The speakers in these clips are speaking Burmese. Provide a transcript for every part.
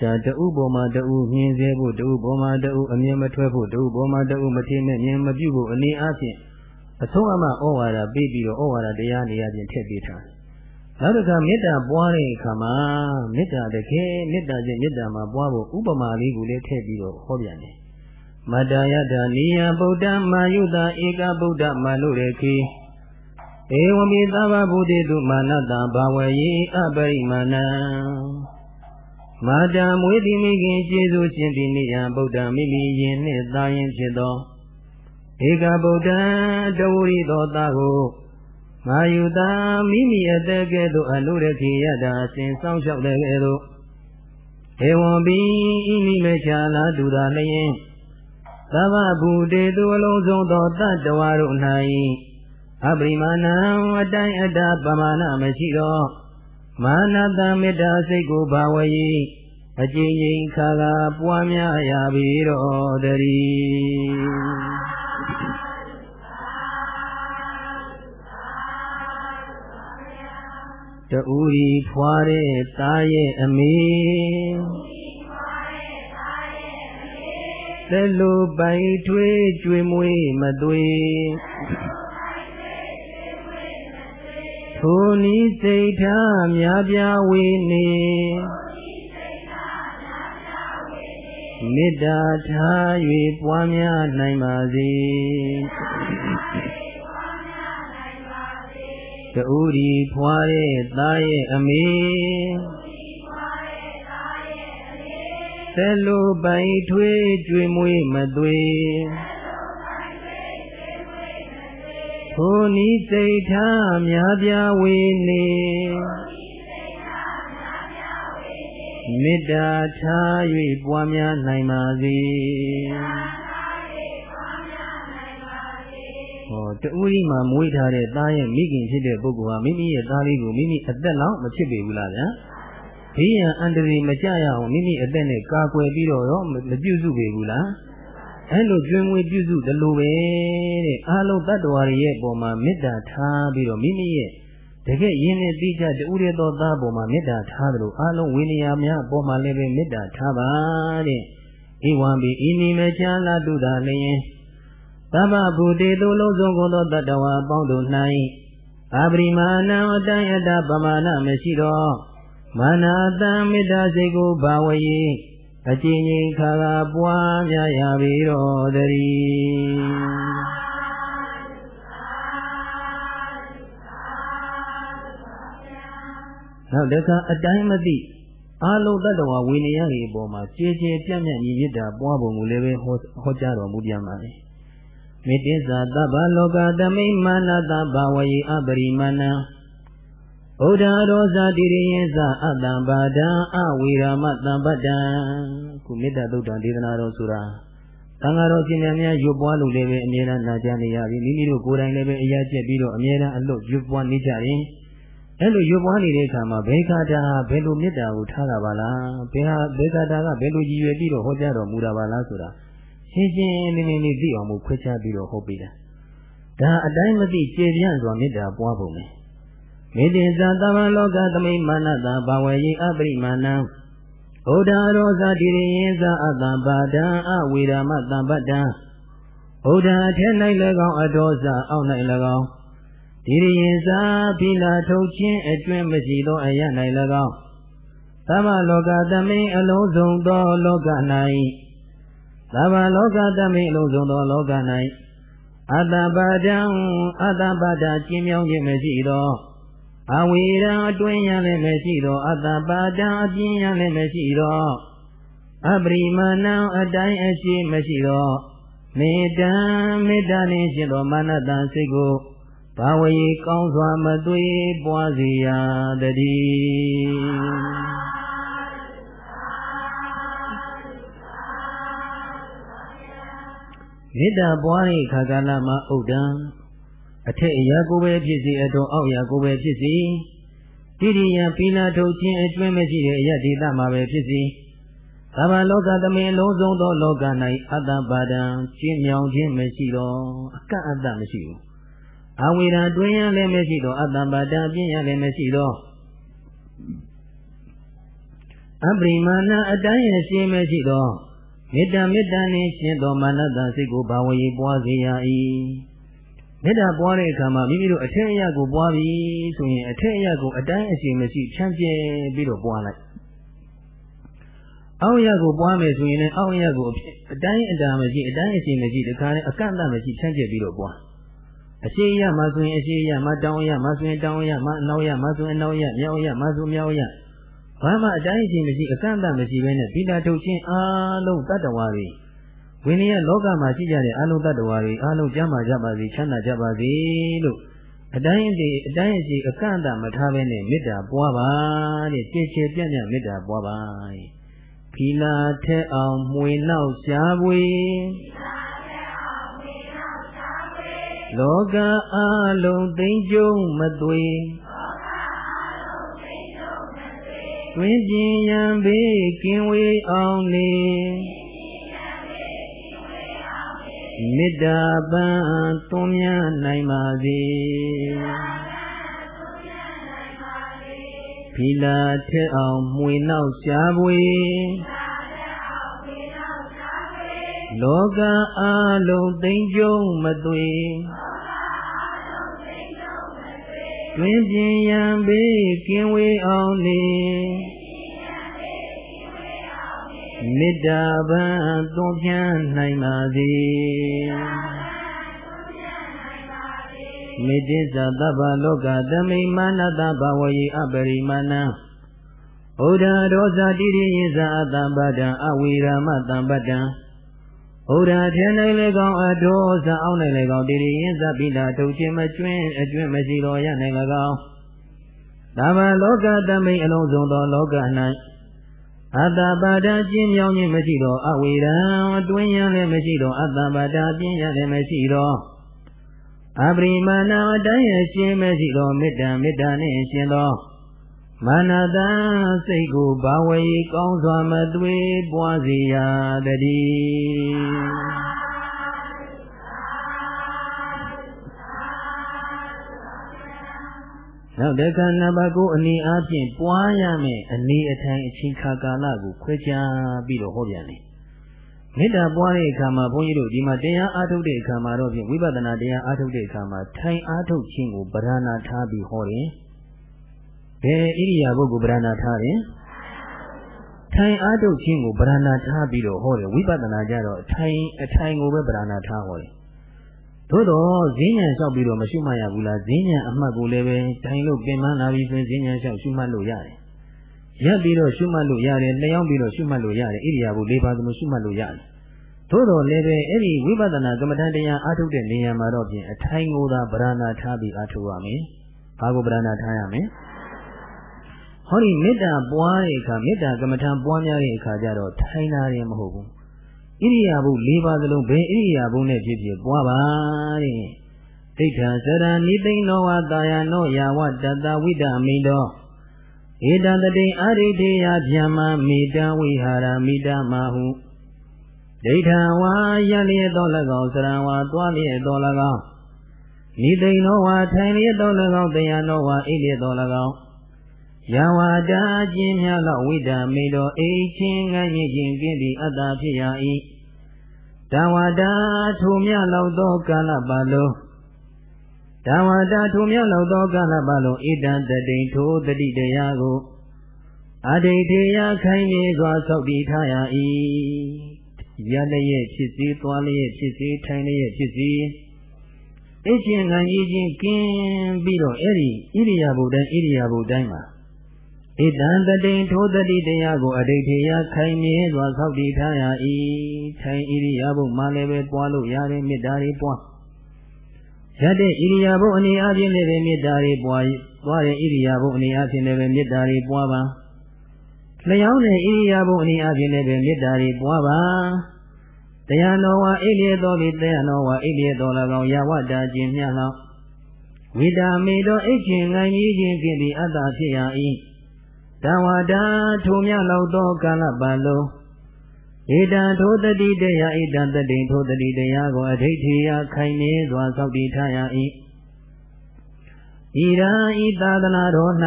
ဒါတဥပေါ်မှာတဥမြင်စေဖို့တဥပေါ်မှာတဥအမြင်မထွက်ဖို့တဥပေါ်မှာတဥမထင်နဲ့မြင်မပြုဖို့အနေအချင်းအဆုံးအမဩဝါဒပေးပြီးတော့ဩဝါဒတရားနေရာချင်းထည့်ပေးထားနောက်တစ်ခါမေတ္တာပွားတဲ့အခါမှာမေတ္တာတကယ်မေတ္တာချင်းမေတ္တာမှာပွားဖို့ဥပမာလေးကိုလည်းထည့်ပြီးတော့ဟောပြန်တယ်မတ္တယတနိယဗုဒ္ဓမာယုတာဧကဗုဒ္ဓမာလို့ရခေ ဧဝံပိသဗ္ဗဗုဒ္ဓေတုမာနတဘာဝယေအပရိမာဏံမာတာမွေးတိမိခင်ကျေးဇူးရှင်တိနိယဗုဒ္ဓမိမိယင်နှင့်သာရင်ဖြစ်သောဧကဗုဒ္ဓတဝရိသောသားကိုမာယုတာမိမိအတက်ကဲ့သို့အနုရခိယတာအစဉ်ဆောင်လျှောက်တဲ့ကဲ့သို့ဧဝံပိဤမိမေချာလာတူတာလျင်သဗ္ဗဗုတေသူအလုံးစုံသောတတ္တဝါတို့၌ အပရိမာဏံအတိုင်းအတာပမာဏမရှိတော့မာနတမေတ္တာစိတ်ကိုဘာဝယိအကျဉ်းချင်းခါခါပွားများရပြီတော့တည်းတူဤဖွာတဲ့သားရဲ့အမေသက်လိုပိုင်ထွေးကျွေမွေးမသွေ ထိုနီးစိတ်ထားများပြားဝေနေမေတ္တာထား၍ပွားများနိုင်ပါစေတူရီဖွာတဲ့သားရဲ့အမေသက်လိုပိုင်ထွေးကျွေမွေးမသွေ ထိုနီးစိတ်ထားများပြားဝေနေမေတ္တာထား၍ပွားများနိုင်ပါစေဟောတူရီမှာမွေးထားတဲ့သားရဲ့မိခင်ဖြစ်တဲ့ပုဂ္ဂိုလ်ဟာမိမိရဲ့သားလေးကိုမိမိအသက်လောက်မဖြစ်ပေဘူးလားဗျာဘေးရန်အန္တရာယ်မကြရအောင်မိမိအသက်နဲ့ကာကွယ်ပြီးတော့ရောမပြုစုပေဘူးလား အဲ့လိုကျွင်းမွေးပြုစုတယ်လို့ပဲတဲ့အားလုံးတ attva တွေရဲ့ပုံမှာမေတ္တာထားပြီးတော့မိမိရဲ့တကယ်ရင်းနဲ့သိကြတူရသောသားပုံမှာမေတ္တာထားတယ်လို့အားလုံးဝိနည်းများပုံမှာလည်းပဲမေတ္တာထားပါတဲ့ဧဝံပိဤနိမချာလာတုတာလျင်သဗ္ဗဗုတေသူလုံးစုံကုန်သောတ attva အပေါင်းတို့၌အပရိမာဏံအတိုင်းအတာပမာဏမရှိတော့မာနာတံမေတ္တာစိတ်ကိုဘာဝယေ အကျဉ်းချင်းခါခါပွားများရပြီတော်တည်းနောက်တခါအတိုင်းမသိအာလုံးတ attva ဝိနည်းတွေအပေါ်မှာကျေကျေပြန့်ပြန့်ညီမြစ်တာပွားပုံကိုလည်းပဲဟောဟောကြားတော်မူပြန်ပါလေမေတ္တာသဗ္ဗလောကသမိမာနတဘာဝယေအပရိမာဏံ ဗုဒ္ဓရောဇာတိရိယသအတ္တံပါဒံအဝေရာမတံပတ္တံခုမေတ္တာသုတ်တံဒေသနာတော်ဆိုတာသံဃာတော်ရှင်များရွတ်ပွားလို့လည်းပဲအမြဲတမ်းနာကြားနေရပြီမိမိတို့ကိုယ်တိုင်လည်းပဲအရာကျက်ပြီးတော့အမြဲတမ်းအလွတ်ရွတ်ပွားနေကြရင်အဲ့လိုရွတ်ပွားနေတဲ့အခါမှာဘေခာတာဘယ်လိုမေတ္တာကိုထားတာပါလားဘယ်ဟာဘေခာတာကဘယ်လိုကြည်ရွယ်ပြီးတော့ဟောကြားတော်မူတာပါလားဆိုတာရှင်းရှင်းလင်းလင်းလေးသိအောင်မို့ခွဲခြားပြီးတော့ဟောပေးတာဒါအတိုင်းမသိကျေပြန့်စွာမေတ္တာပွားပုံလေ မေတ္တာသဗ္ဗလောကသမိမာနတာဘာဝယေအပရိမာဏံဗုဒ္ဓရောဇတိရိယဇအတ္တပါဒံအဝေရမတံပတ္တံဗုဒ္ဓအထက်၌၎င်းအတော်ဇအောက်၌၎င်းဒီရိယဇဖိလာထုတ်ခြင်းအတွင်းမရှိသောအရ၌၎င်းသဗ္ဗလောကသမိအလုံးစုံသောလောက၌သဗ္ဗလောကသမိအလုံးစုံသောလောက၌အတ္တပါဒံအတ္တပါဒကျင်းမြောင်းခြင်းမရှိသော အဝေရအတွင်းရလည်းမရှိတော့အတ္တပါဒံအပြင်းရလည်းမရှိတော့အပရိမာဏံအတိုင်းအရှိမရှိတော့မေတ္တာမေတ္တာနှင့်ရှိသောမာနတစိတ်ကိုဘာဝေကောင်းစွာမသွေပွားစေရတည်းမေတ္တာပွားတဲ့ခါကာလမှာဥဒ္ဒံ အထက်အရာကိုပဲဖြစ်စေအတော်အောက်အရာကိုပဲဖြစ်စေတိရိယပီလာထုတ်ခြင်းအတွင်းမရှိတဲ့အရာဒေသမှာပဲဖြစ်စေသဗ္ဗလောကသမင်လုံးစုံသောလောက၌အတ္တပါဒံကျင်းမြောင်ခြင်းမရှိတော့အကန့်အသတ်မရှိဘူးအဝေရာတွင်ရလည်းမရှိတော့အတ္တပါဒံပြင်းရလည်းမရှိတော့အပရိမာဏအတိုင်းအရှင်းမရှိသောမေတ္တာမေတ္တာနှင့်ရှင်းသောမာနတစိတ်ကိုဘာဝေပွားစေရ၏ မေတ္တာပွားတဲ့အခါမှာမိမိတို့အထက်အရကိုပွားပြီဆိုရင်အထက်အရကိုအတိုင်းအရှင်းမရှိဖြန့်ပြဲပြီးတော့ပွားလိုက်အောက်ရကိုပွားမယ်ဆိုရင်လည်းအောက်ရကိုအတိုင်းအတာမရှိအတိုင်းအရှင်းမရှိတခါနဲ့အကန့်အသတ်မရှိဖြန့်ပြဲပြီးတော့ပွားအရှိရမှာဆိုရင်အရှိရမှာတောင်းရမှာဆိုရင်တောင်းရမှာအနောက်ရမှာဆိုရင်အနောက်ရမြောက်ရမှာဆိုမြောက်ရဘာမှအတိုင်းအချင်းမရှိအကန့်အသတ်မရှိဘဲနဲ့ပိတာထုတ်ခြင်းအားလုံးတတ္တဝါတွေ ဝိနည်းလောကမှာရှိကြတဲ့အာလုံးတတ္တဝါတွေအားလုံးကျမ်းမာကြပါစေချမ်းသာကြပါစေလို့အတိုင်းအစီအတိုင်းအစီအကန့်အသတ်မထားဘဲနဲ့မေတ္တာပွားပါတဲ့ကြည်ချေပြန့်ပြန့်မေတ္တာပွားပါဖီလာထက်အောင်မှွေနောက်ရှားပွေလောကအားလုံးသိမ့်ကျုံမသွေတွင်ကျင်ရန်ဘေးကင်းဝေးအောင်လေ မေတ္တာပန်းသွန်မြနိုင်ပါစေဖီလာထက်အောင်မှွေနောက်ရှားပွေလောကအားလုံးသိမ့်ကျုံမသွေတွင်ပြင်းရန်ဘေးကင်းဝေးအောင်လေ မေတ္တာပန်းသွန်ဖြန်းနိုင်ပါစေမေတ္တာသဗ္ဗလောကသမိမာနတဘဝယေအပရိမာဏံဩဒဒောဇာတိရိယဇာအတ္တပဒံအဝိရမတံပဒံဩဒထင်၌လည်းကောင်းအဒောဇာအောင်၌လည်းကောင်းတိရိယဇာပိတာထုတ်ခြင်းမကျွင်းအကျွင်းမရှိတော်ရ၌လည်းကောင်းသဗ္ဗလောကသမိအလုံးစုံသောလောက၌ အတ္တပါဒကျင်းမြောင်းခြင်းမရှိတော့အဝိရံအတွင်းရန်လည်းမရှိတော့အတ္တပါဒပြင်းရလည်းမရှိတော့အပရိမာဏအတိုင်းအရှင်းမရှိတော့မေတ္တာမေတ္တာနှင့်ရှင်သောမာနတံစိတ်ကိုဘာဝေကောင်းစွာမသွေးပွားစေရတည်း နောက်တခါနံပါတ်9အနေအားဖြင့်ပွားရမယ်အနေအထိုင်အချိန်ခါကာလကိုခွဲခြားပြီးတော့ဟောပြန်တယ်မေတ္တာပွားတဲ့အခါမှာဘုန်းကြီးတို့ဒီမှာတရားအားထုတ်တဲ့အခါမှာတော့ဖြင့်ဝိပဿနာတရားအားထုတ်တဲ့အခါမှာထိုင်အားထုတ်ခြင်းကိုပဓာနာထားပြီးဟောတယ်ဘယ်ဣရိယာပုဂ္ဂိုလ်ပဓာနာထားတယ်ထိုင်အားထုတ်ခြင်းကိုပဓာနာထားပြီးတော့ဟောတယ်ဝိပဿနာကြတော့ထိုင်အထိုင်ကိုပဲပဓာနာထားဟောတယ် သို့တော့ဈဉ္ဉံလျှောက်ပြီးတော့မရှုမှတ်ရဘူးလားဈဉ္ဉံအမှတ်ကိုလည်းပဲထိုင်လို့ပင်ပန်းလာပြီးဆိုရင်ဈဉ္ဉံလျှောက်ရှုမှတ်လို့ရတယ်ရပ်ပြီးတော့ရှုမှတ်လို့ရတယ်လျှောက်ပြီးတော့ရှုမှတ်လို့ရတယ်ဣရိယာပု၄ပါးသလိုရှုမှတ်လို့ရတယ်သို့တော်လည်းပဲအဲ့ဒီဝိပဿနာကမ္မဋ္ဌာန်းတရားအားထုတ်တဲ့နေရာမှာတော့ဖြင့်အထိုင်ကိုသာဗရဏာထားပြီးအားထုတ်ရမယ်။ဘာကိုဗရဏာထားရမလဲ။ဟောဒီမေတ္တာပွားတဲ့အခါမေတ္တာကမ္မဋ္ဌာန်းပွားများတဲ့အခါကျတော့ထိုင်တာရင်မဟုတ်ဘူး။ ဣရိယာပု၄ပါးစလုံးဘယ်ဣရိယာပုနဲ့ဖြစ်ဖြစ်ပွားပါတဲ့။ဒိဋ္ဌာစရဏိသိဏောဝတာယနောယာဝတတဝိတမိတောဧတတတိအာရိတေယဗျမ္မာမိတဝိဟာရမိတမဟုဒိဋ္ဌံဝါရလျက်တော်၎င်းစရံဝါသွားလျက်တော်၎င်းဤသိန်သောဝါထိုင်လျက်တော်၎င်းတရားတော်ဝါအိလျက်တော်၎င်း ယဝါတာကျင်းများသောဝိဒမေတော်အိချင်းငန်းရခြင်းကင်းသည့်အတ္တဖြစ်ရ၏တဝါတာထိုမြလောက်သောကာလပတ်လုံးတဝါတာထိုမြလောက်သောကာလပတ်လုံးဣတံတတိထိုတတိတရားကိုအဋိထေယခိုင်မြေစွာဆောက်တည်ထားရ၏ရလျက်ဖြစ်စေသွားလျက်ဖြစ်စေထိုင်လျက်ဖြစ်စေအချင်းခံရည်ချင်းကင်းပြီးတော့အဲ့ဒီဣရိယာပုတိုင်းဣရိယာပုတိုင်းမှာ ဣတံတတိထိုတတိတရားကိုအဋိထေယခိုင်မြဲစွာဆောက်တည်ထားရ၏ထိုင်ဣရိယာပုမှလည်းပဲပွားလို့ရတယ်မေတ္တာတွေပွားရတဲ့ဣရိယာပုအနေအချင်းလည်းပဲမေတ္တာတွေပွားသွားတဲ့ဣရိယာပုအနေအချင်းလည်းပဲမေတ္တာတွေပွားပါလျောင်းတဲ့ဣရိယာပုအနေအချင်းလည်းပဲမေတ္တာတွေပွားပါတရားတော်ဝါအိလျေတော်ပြီးတရားတော်ဝါအိလျေတော်၎င်းယဝတ္တာခြင်းမြတ်လောဝိတာမေတော်အိတ်ခြင်းငိုင်းကြီးခြင်းဖြစ်ပြီးအတ္တဖြစ်ရ၏ တဝါတာထိုမြတ်လောက်သောကာလပတ်လုံးဧတံထိုတတိတရားဧတံတတိထိုတတိတရားကိုအဋိဋ္ဌိယခိုင်နေစွာစောင့်တည်ထားရ၏ဣရာဤသာသနာတော်၌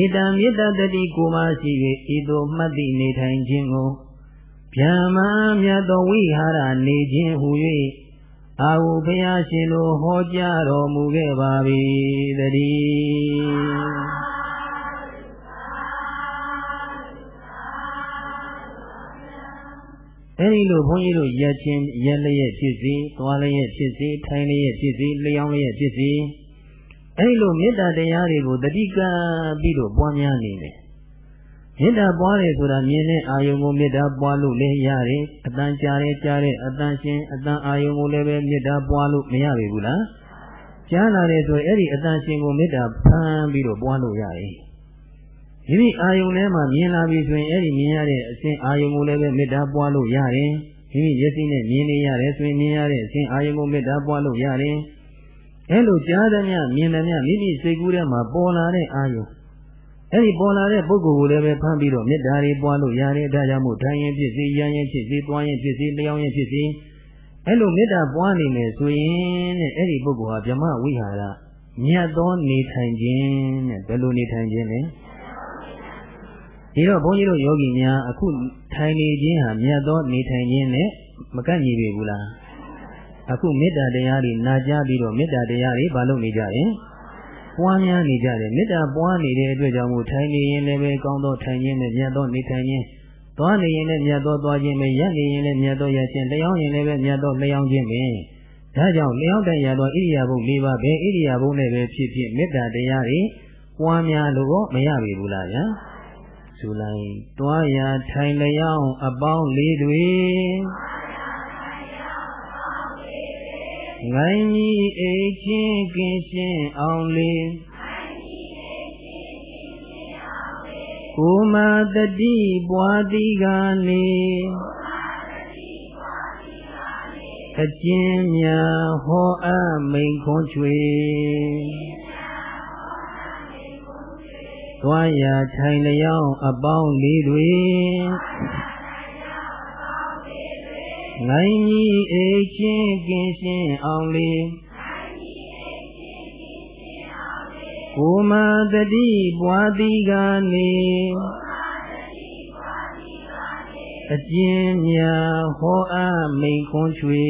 ဧတံမေတ္တတတိကိုမှရှိ၍ဤသို့မှတ်သိနေထိုင်ခြင်းကိုဗျာမမြတ်သောဝိဟာရနေခြင်းဟူ၍အာဟုဘုရားရှင်တို့ဟောကြားတော်မူခဲ့ပါ၏တည်း အဲဒီလိုဘုန်းကြီးတို့ရက်ချင်းရက်လျက်ဖြစ်စီသွားလျက်ဖြစ်စီထိုင်လျက်ဖြစ်စီလျောင်းလျက်ဖြစ်စီအဲဒီလိုမေတ္တာတရားတွေကိုတတိကပြီးတော့ပွားများနေတယ်မေတ္တာပွားတယ်ဆိုတာမြင်တဲ့အာယုံကိုမေတ္တာပွားလို့လည်းရတယ်အတန်ကြားတယ်ကြားတဲ့အတန်ရှင်အတန်အာယုံကိုလည်းပဲမေတ္တာပွားလို့မရပြီဘူးလားကြားလာတယ်ဆိုရင်အဲ့ဒီအတန်ရှင်ကိုမေတ္တာဖမ်းပြီးတော့ပွားလို့ရတယ် ဒီဒီအာယုံထဲမှာမြင်လာပြီဆိုရင်အဲ့ဒီမြင်ရတဲ့အစဉ်အာယုံကိုလည်းပဲမေတ္တာပွားလို့ရတယ်မိမိမျက်စိနဲ့မြင်နေရတယ်ဆိုရင်မြင်ရတဲ့အစဉ်အာယုံကိုမေတ္တာပွားလို့ရတယ်အဲ့လိုကြားသမျှမြင်သမျှမိမိစိတ်ကူးထဲမှာပေါ်လာတဲ့အာယုံအဲ့ဒီပေါ်လာတဲ့ပုဂ္ဂိုလ်ကိုလည်းပဲဖမ်းပြီးတော့မေတ္တာတွေပွားလို့ရတယ်ဒါကြောင့်မို့ထိုင်ရင်ဖြစ်စေရရင်ဖြစ်စေတွားရင်ဖြစ်စေလျောင်းရင်ဖြစ်စေအဲ့လိုမေတ္တာပွားနေမယ်ဆိုရင်တဲ့အဲ့ဒီပုဂ္ဂိုလ်ဟာဗြဟ္မဝိဟာရမြတ်သောနေထိုင်ခြင်းတဲ့ဘယ်လိုနေထိုင်ခြင်းလဲ ဒီတော့ဘုန်းကြီးတို့ယောဂီများအခုထိုင်နေခြင်းဟာမြတ်သောနေထိုင်ခြင်းနဲ့မကန့်ညီပြီဘူးလားအခုမေတ္တာတရားတွေနာကြားပြီးတော့မေတ္တာတရားတွေဘာလုပ်နေကြရင်ပွားများနေကြတယ်မေတ္တာပွားနေတဲ့အတွက်ကြောင့်မို့ထိုင်နေရင်လည်းပဲကောင်းသောထိုင်ခြင်းနဲ့မြတ်သောနေထိုင်ခြင်းသွားနေရင်လည်းမြတ်သောသွားခြင်းပဲရက်နေရင်လည်းမြတ်သောရက်ခြင်းလျောင်းရင်လည်းပဲမြတ်သောလျောင်းခြင်းပဲဒါကြောင့်လျောင်းတဲ့ရသောဣရိယာပု၄ပါးပဲဣရိယာပုနဲ့ပဲဖြစ်ဖြစ်မေတ္တာတရားတွေပွားများလို့မရပြီဘူးလားဗျာ ဆိုလိုက်တွားရထိုင်လျောင်းအပေါင်းလေးတွေငိုင်းကြီးအိတ်ချင်းကင်းရှင်းအောင်လေးကိုမတတိပွားတိကနေအကျဉ်းများဟောအပ်မိန်ခွန်ချွေ သွားရထိုင်လျောင်းအပေါင်းလေးတွေငိုင်းကြီးအိတ်ချင်းကင်းရှင်းအောင်လေးကိုမတတိပွားတိကနေအကျဉ်းများဟောအပ်မိန်ခွန်ချွေ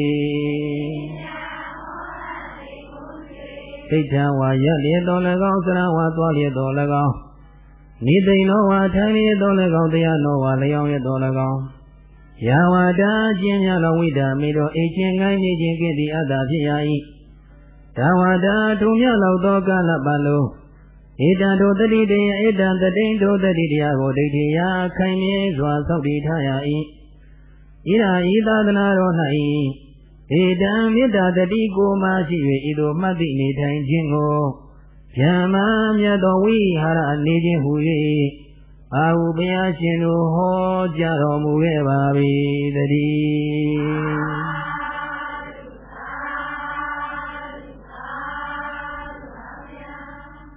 ဒိဋ္ဌဝါရက်လျက်တော်၎င်းစရဝါသွားလျက်တော်၎င်း နိသိဏောဝါထိုင်လျက်တော်၎င်းတရားတော်ဝါလျောင်းရတော်၎င်းယာဝတာကျင်းများသောဝိဒာမေတော်အိချင်းငိုင်းနေခြင်းကဲ့သိအပ်တာဖြစ်ရ၏ဒါဝတာထုံမြလောက်သောကာလပတ်လုံးဧတံတို့တတိတယဧတံတတိတို့တတိတရားကိုဒိဋ္ဌိယခိုင်မြဲစွာစောင့်တည်ထားရ၏ဣရာဤသာသနာတော်၌ဧတံမေတ္တာတတိကိုမှရှိ၍ဤသို့မှတ်သိနေထိုင်ခြင်းကို ဗျမ္မာမြတ်သောဝိဟာရနေခြင်းဟူ၍အာဟုဘုရားရှင်တို့ဟောကြားတော်မူခဲ့ပါ၏တည်း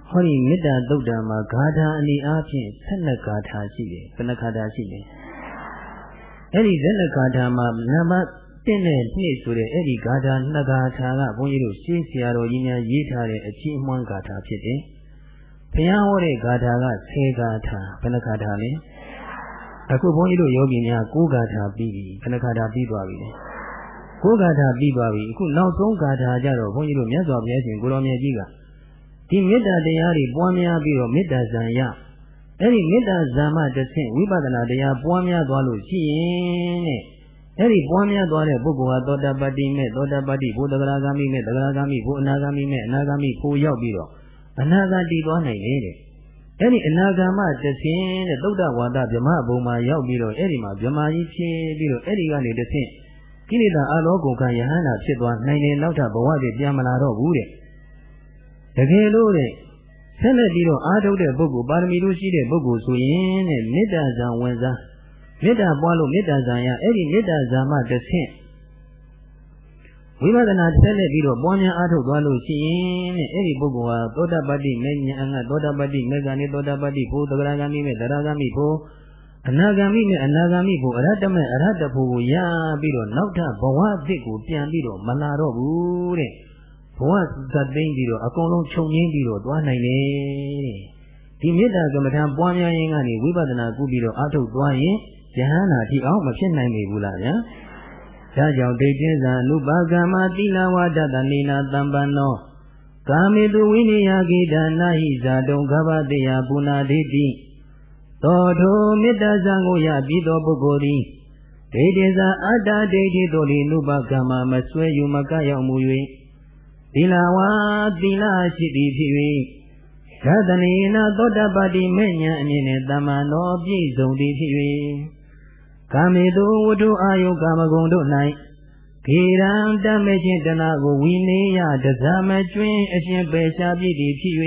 ဟောဒီမေတ္တာသုတ်တံမှာဂါထာအနေအားဖြင့်12ဂါထာရှိတယ်ဘယ်နှဂါထာရှိလဲအဲ့ဒီ12ဂါထာမှာနံပါတ် 1နဲ့2ဆိုတဲ့အဲ့ဒီဂါထာ2ဂါထာကဘုန်းကြီးတို့ရှင်းဆရာတော်ကြီးများရေးထားတဲ့အချင်းအမွှန်းဂါထာဖြစ်တယ်ဘုရားဟောတဲ့ဂါထာက10ဂါထာဘယ်နှဂါထာလဲအခုဘုန်းကြီးတို့ယောဂီများ9ဂါထာပြီးပြီဘယ်နှဂါထာပြီးသွားပြီလဲ9ဂါထာပြီးသွားပြီအခုနောက်ဆုံးဂါထာကြတော့ဘုန်းကြီးတို့မြတ်စွာဘုရားရှင်ကိုရောင်မြတ်ကြီးကဒီမေတ္တာတရားတွေပွားများပြီးတော့မေတ္တာဇံရအဲ့ဒီမေတ္တာဇံမှတစ်ဆင့်ဝိပဿနာတရားပွားများသွားလို့ရှိရင်တဲ့ အဲ့ဒီပွားများသွားတဲ့ပုဂ္ဂိုလ်ဟာသောတာပတိမဲ့သောတာပတိဘုဒ္ဓဂရာဂမိမဲ့သဂရာဂမိဘုအနာဂမိမဲ့အနာဂမိကိုရောက်ပြီးတော့အနာဂတိသွားနိုင်တယ်တဲ့အဲ့ဒီအနာဂမတဆင်းတဲ့သုဒ္ဓဝါဒဗြဟ္မဘုံမှာရောက်ပြီးတော့အဲ့ဒီမှာဗြဟ္မကြီးဖြစ်ပြီးတော့အဲ့ဒီကနေတဆင်းကိလေသာအလောကုံကယဟန္တာဖြစ်သွားနိုင်တယ်နောက်ထပ်ဘဝတွေပြန်မလာတော့ဘူးတဲ့တကယ်လို့တဲ့ဆက်လက်ပြီးတော့အားထုတ်တဲ့ပုဂ္ဂိုလ်ပါရမီတို့ရှိတဲ့ပုဂ္ဂိုလ်ဆိုရင်တဲ့မေတ္တာဇံဝင်စား မေတ္တာပွားလို့မေတ္တာဇံရအဲ့ဒီမေတ္တာဇံမှတစ်ဆင့်ဝိပဿနာဆက်လက်ပြီးတော့ပွားများအားထုတ်သွားလို့ရှိရင်တဲ့အဲ့ဒီပုဂ္ဂိုလ်ဟာသောတာပတ္တိမေညာအငတ်သောတာပတ္တိမေဂာနိသောတာပတ္တိဘုသဂရဂာမိမေသရဂာမိဘုအနာဂာမိနဲ့အနာဂာမိဘုအရတ္တမေအရတ္တဘုကိုရပြီးတော့နောက်ထပ်ဘဝအသစ်ကိုပြန်ပြီးတော့မလာတော့ဘူးတဲ့ဘဝသတ်သိမ့်ပြီးတော့အကုန်လုံးခြုံငင်းပြီးတော့သွားနိုင်တယ်တဲ့ဒဒီမေတ္တာကမ္မထာပွားများရင်ကနေဝိပဿနာကုပြီးတော့အထုတ်သွားရင် ယဟန္တာတိအောင်မဖြစ်နိုင်နေဘူးလားဗျာဒါကြောင့်ဒိဋ္ဌိဇာအနုပါကမ္မတိလဝဒတနေနာတံပန္နောကာမေတုဝိနိယဂိဒါနာဟိဇာတုံကဗ္ဗတေယပုနာဒိတိသောထိုမေတ္တာဇံကိုရပြီးသောပုဂ္ဂိုလ်သည်ဒိဋ္ဌိဇာအတ္တဒိဋ္ဌိတို့၏နုပကမ္မမဆွဲယူမကရောက်မူ၍သီလဝါသီလရှိသည်ဖြစ်၍သတ္တနေနာသောတပတိမေညာအမြင်နဲ့တမ္မာတော်ပြည့်စုံသည်ဖြစ်၍ ကာမေတုဝတ္ထုအာယုကာမဂုဏ်တို့၌ခေရံတမေခြင်းတနာကိုဝိနေယတဇမကျွင်းအရှင်ပေရှားပြည့်သည်ဖြစ်၍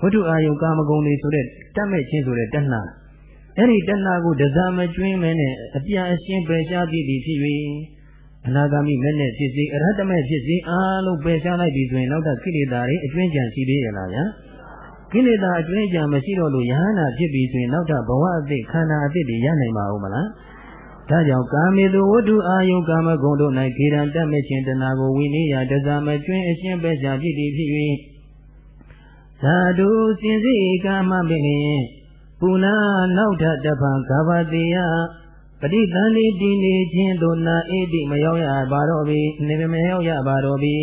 ဝတ္ထုအာယုကာမဂုဏ်တွေဆိုတဲ့တတ်မဲ့ခြင်းဆိုတဲ့တဏှာအဲ့ဒီတဏှာကိုတဇမကျွင်းမဲနဲ့အပြအရှင်းပေရှားပြည့်သည်ဖြစ်၍အနာဂါမိမဲ့နဲ့ဖြစ်စေအရဟတမဲ့ဖြစ်စေအားလုံးပေရှားလိုက်ပြီဆိုရင်နောက်ထပ်ကိလေသာတွေအကျွင်းကြံရှိသေးရလားဗျာ ကိလေသာအကျွင်းကြံမရှိတော့လို့ယဟနာဖြစ်ပြီဆိုရင်နောက်ထပ်ဘဝအသစ်ခန္ဓာအသစ်တွေရနိုင်ပါဦးမလားဒါကြောင့်ကာမေတုဝတ္ထုအာယုကာမဂုဏ်တို့၌ခေရန်တတ်မဲ့ခြင်းတဏှာကိုဝိနည်းရာတဇမကျွင်းအရှင်းပဲရှားဖြစ်သည်ဖြစ်၍သာဓုစင်စိကာမပင်ပူနာနောက်ထတဖန်ကဗတိယပဋိသန္ဓေတည်နေခြင်းတို့နာဣတိမရောက်ရပါတော့ပြီနေမရောက်ရပါတော့ပြီ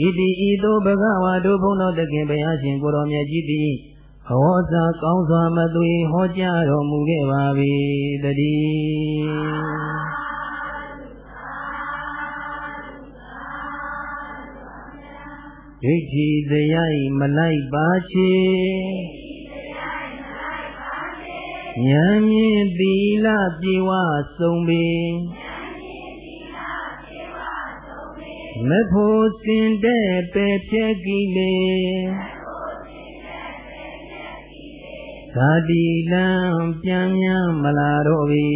ဣတိဤသို့ဘဂဝါတို့ဘုန်းတော်တခင်ဘုရားရှင်ကိုတော်မြတ်ကြီးသည်ဟောစာကောင်းစွာမသွေဟောကြားတော်မူခဲ့ပါပြီတည်းဒိဋ္ဌိသယိမလိုက်ပါချေဉာဏ်မြင်သီလပြေဝဆုံးပေ မဖို့စင်တဲ့ပေဖြဲကိလေသာတိလံပြန်မြန်မလာတော့ပေ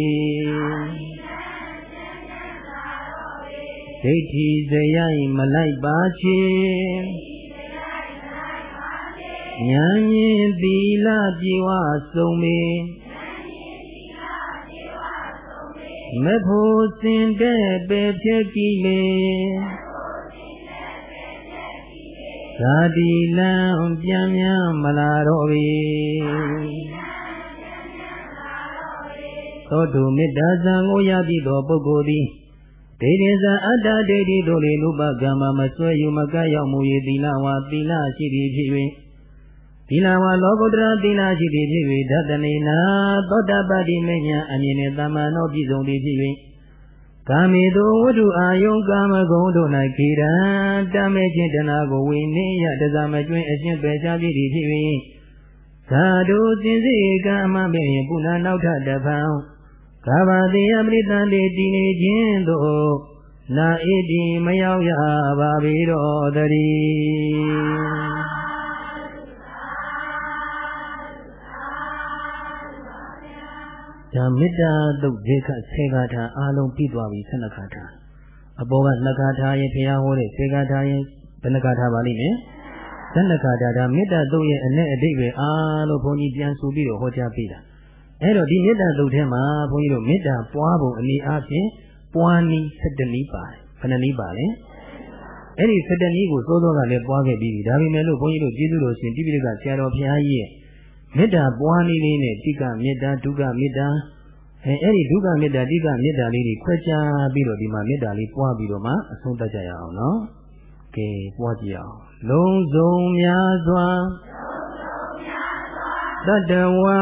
ဒိဋ္ဌိဇယိမလိုက်ပါချေဉာဏ်မြင်သီလပြေဝဆုံးပေမဖို့စင်တဲ့ပေဖြစ်ကိလေ သာတိလံပြန်မြန်မလာတော့ပေသောတုမေတ္တာဇံကိုရပြီးသောပုဂ္ဂိုလ်သည်ဒိဋ္ဌိဇံအတ္တဒိဋ္ဌိတို့လေလူပကမ္မမဆွဲယူမကရောက်မူ၏သီလဝါသီလရှိသည်ဖြစ်၍သီလဝါလောကုတ္တရာသီလရှိသည်ဖြစ်၍ဓတနေနာသောတပတိမညာအမြင်နဲ့တမ္မာနောပြည့်စုံသည်ဖြစ်၍ ကာမေတုဝတ္ထုအာယုကာမဂုဏ်တို့၌ခေရံတမေခြင်းတနာကိုဝိနည်းယတဇမကျွင်းအရှင်းပဲချပြည့်သည်ဖြစ်၍သာဓုစင်စိကာမပင်ပုဏ္ဏနောက်ထတဖန်ကာဗတိယပရိသန္တိတည်နေခြင်းတို့နာဣတိမရောက်ရပါပေတော်တည်း ဒါမေတ္တာသုတ်ဒေခဆေဂါထာအားလုံးပြီးသွားပြီ12ခါထာအပေါ်က2ခါထာရဲ့ဘုရားဟောတဲ့ဆေဂါထာရဲ့ဘယ်နှခါထာပါလိမ့်မယ်12ခါထာဒါမေတ္တာသုတ်ရဲ့အ내အတိတ်ပဲအားလုံးဘုန်းကြီးပြန်ဆိုပြီးတော့ဟောကြားပေးတာအဲ့တော့ဒီမေတ္တာသုတ်ထဲမှာဘုန်းကြီးတို့မေတ္တာပွားပုံအနေအားဖြင့်ပွားနည်း7နည်းပါတယ်ဘယ်နှနည်းပါလဲအဲ့ဒီ7နည်းကိုစိုးစောကလည်းပွားခဲ့ပြီးပြီဒါပေမဲ့လို့ဘုန်းကြီးတို့ကျေးဇူးတော်ရှင်တိပိဋကဆရာတော်ဘုရားကြီးရဲ့ မေတ္တာပွားနည်းလေးနဲ့တိကမေတ္တာဒုက္ခမေတ္တာအဲအဲ့ဒီဒုက္ခမေတ္တာတိကမေတ္တာလေးတွေခွဲခြားပြီးတော့ဒီမှာမေတ္တာလေးပွားပြီးတော့မှအဆုံးသတ်ကြရအောင်နော်ကဲပွားကြည့်အောင်လုံးစုံများစွာတတဝါ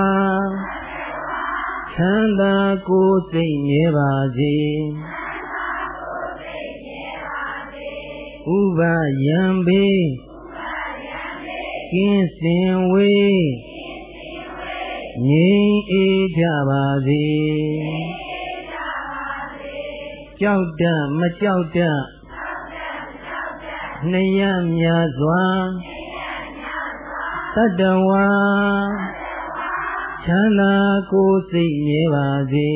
ချမ်းသာကိုယ်စိတ်မြဲပါစေဥပယံဘေးကင်းစင်ဝေး ငြိမ်အေးကြပါစေကြောက်တမကြောက်တနှယမြစွာတတဝါချမ်းသာကိုယ်စိတ်မြဲပါစေ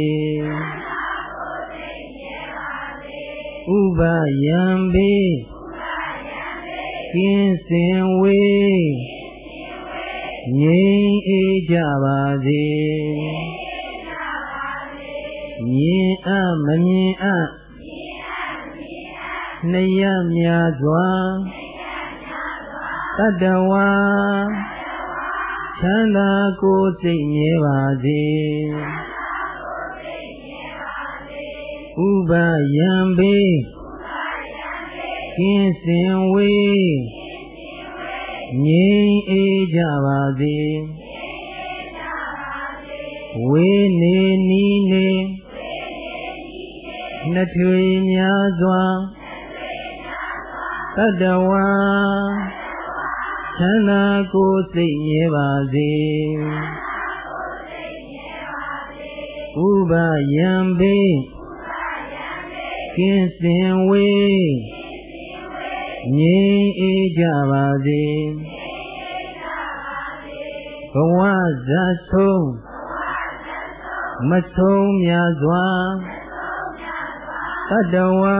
ဥပယံဘေးကင်းစင်ဝေး ငြိမ်အေးကြပါစေမြင်အမမြင်အနှယမြစွာတတဝါချမ်းသာကိုယ်စိတ်မြဲပါစေဥပယံဘေးကင်းစင်ဝေး ငြိမ်းအေးကြပါစေဝေးနေနီးနေနှစ်ထွေများစွာတတဝါချမ်းသာကိုယ်စိတ်မြဲပါစေဥပယံဘေးကင်းစင်ဝေး ငြိမ်းအေးကြပါစေဘဝဇတ်ဆုံးမဆုံးမြစွာတတဝါ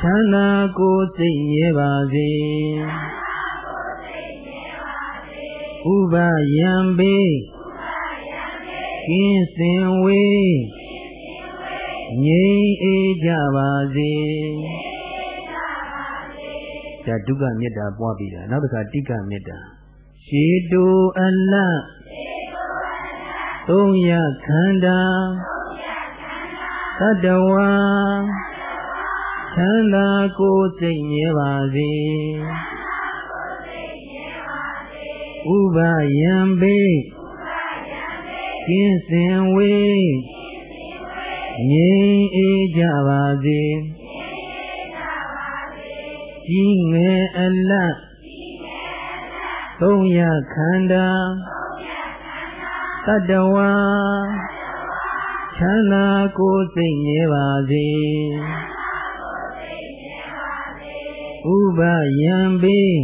ချမ်းသာကိုယ်စိတ်မြဲပါစေဥပယံဘေးကင်းစင်ဝေးငြိမ်းအေးကြပါစေ ဒါဒုက္ခမေတ္တာပွားပြီးတာနောက်တစ်ခါတိက္ခမေတ္တာရှေတုအလတ်သုံးရခန္ဓာတတဝါချမ်းသာကိုယ်စိတ်မြဲပါစေဥပယံဘေးကင်းစင်ဝေးငြိမ်းအေးကြပါစေ ကြီးငယ်အလတ်သုံးရခန္ဓာတတဝါချမ်းသာကိုယ်စိတ်မြဲပါစေဥပယံဘေး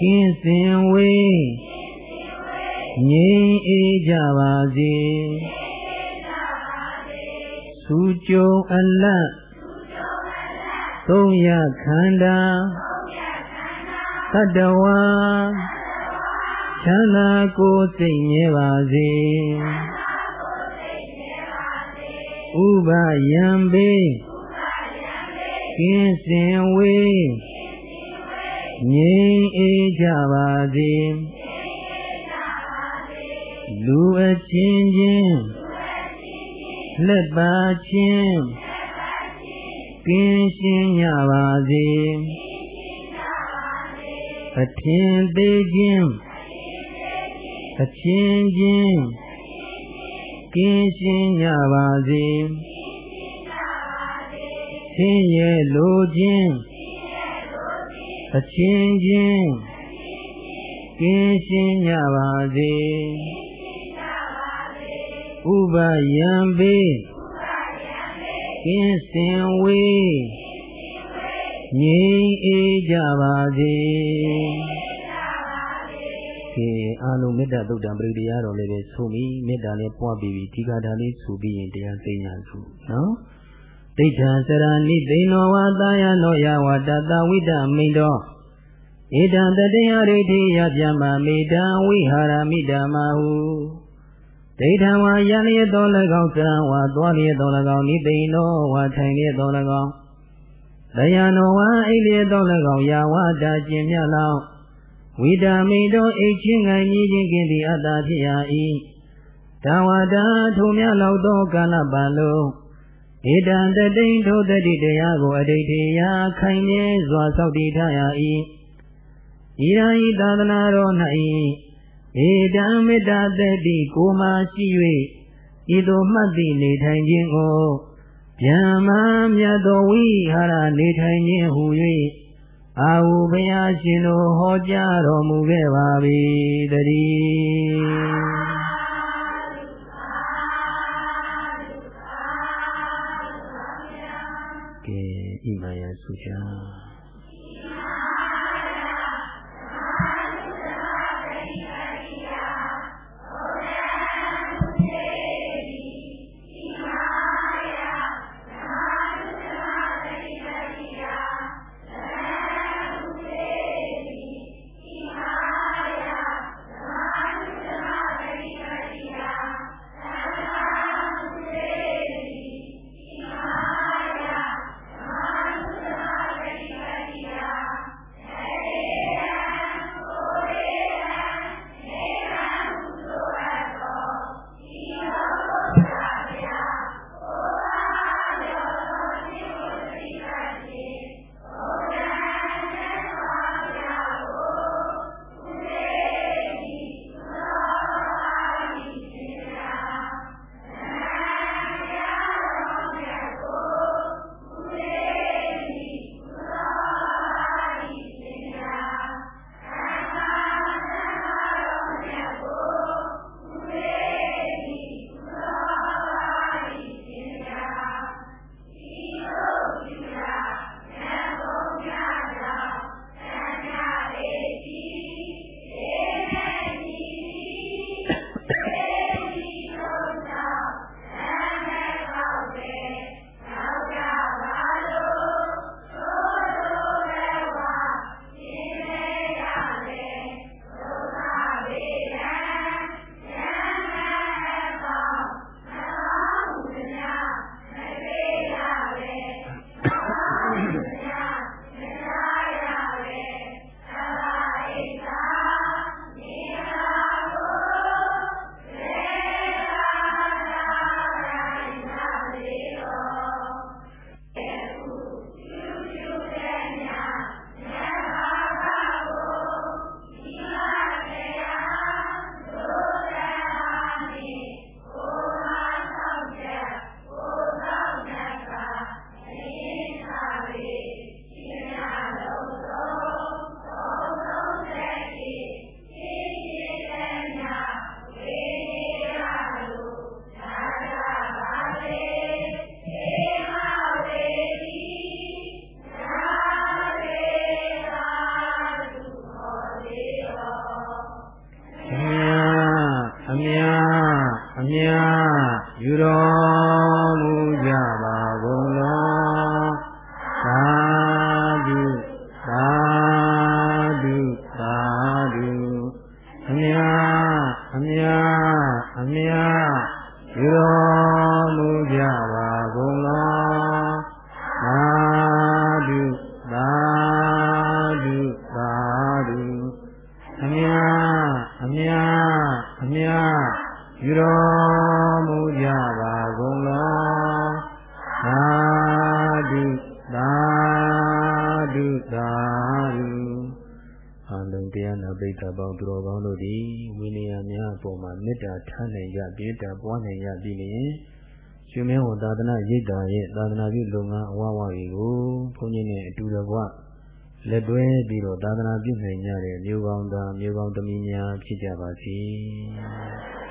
ကင်းစင်ဝေးငြိမ်းအေးကြပါစေသူကြုံအလတ် သုံးရခန္ဓာတတဝါချမ်းသာကိုယ်စိတ်မြဲပါစေဥပယံဘေးကင်းစင်ဝေးငြိမ်းအေးကြပါစေလူအချင်းချင်းလက်ပါချင်း ကင်းရှင်းကြပါစေအထင်သေးခြင်းအချင်းချင်းကင်းရှင်းကြပါစေဆင်းရဲလိုခြင်းအချင်းချင်းကင်းရှင်းကြပါစေဥပယံဘေး ကင်းစင်ဝေးငြိမ်းအေးကြပါစေကဲအားလုံးမေတ္တာသုတ်တံပရိတရားတော်လည်းပဲဆိုပြီးမေတ္တာလည်းပွားပြီးပြီးဒီကထာလေးဆိုပြီးရင်တရားသိညာစုနော်ဒိဋ္ဌံစရဏိသိနောဝါတာယနောယဝတတဝိတမိန်တော်ဧတံတတေယရိဋ္ဌိယပြမမေတံဝိဟာရမိဓမ္မဟု ဒိဋ္ဌံဝါယလျက်တော်၎င်းစရံဝါသွားလျက်တော်၎င်းနိသိနောဝါထိုင်လျက်တော်၎င်းတရားနောဝါအိလျက်တော်၎င်းယာဝတာကျင်မြတ်လောင်းဝိတာမိန်တော်အိချင်းငိုင်ကြီးခြင်းကင်းသည့်အတ္တဖြစ်ရာ၏တဝတာထုံမြလောက်သောကာလပတ်လုံးဧတံတတိန်ထိုတတိတရားကိုအဋိဋ္ဌိယခိုင်မြဲစွာစောင့်တည်ထားရ၏ဤရာဤသာသနာတော်၌ ဧတံမေတ္တာတတိကိုမှရှိ၍ဤသို့မှတ်သိနေထိုင်ခြင်းကိုဗျာမမြတ်သောဝိဟာရနေထိုင်ခြင်းဟူ၍အာဟုဘုရားရှင်တို့ဟောကြားတော်မူခဲ့ပါ၏တည်း အမြအမြရော လက်တွဲပြီးတော့သာသနာပြုနိုင်ကြတဲ့မျိုးကောင်းသားမျိုးကောင်းသမီးများဖြစ်ကြပါစေ။